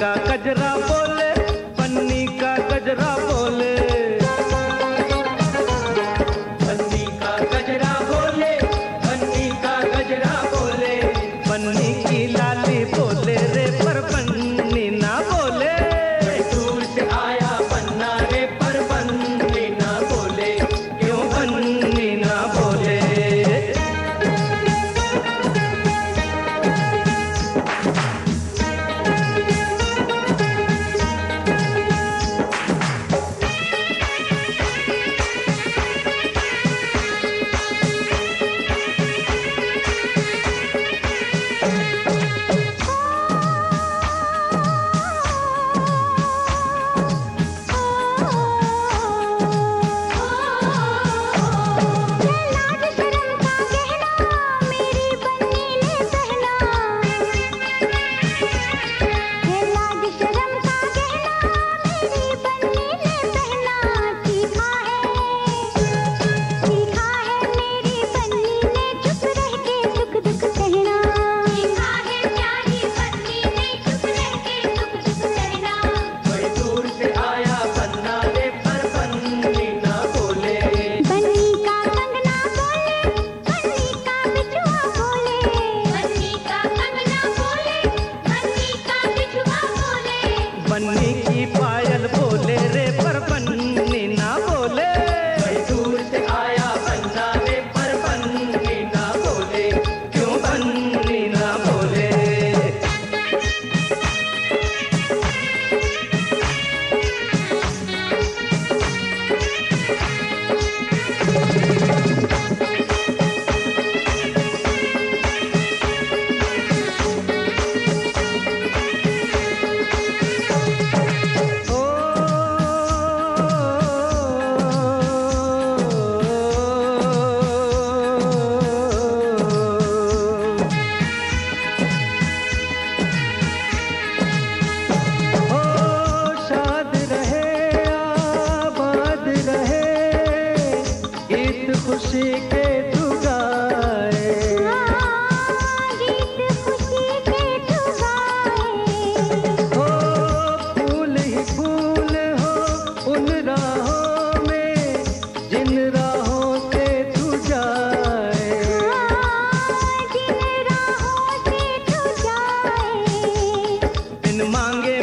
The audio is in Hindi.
का गजरा बोले पन्नी का गजरा बोले। बन मांगे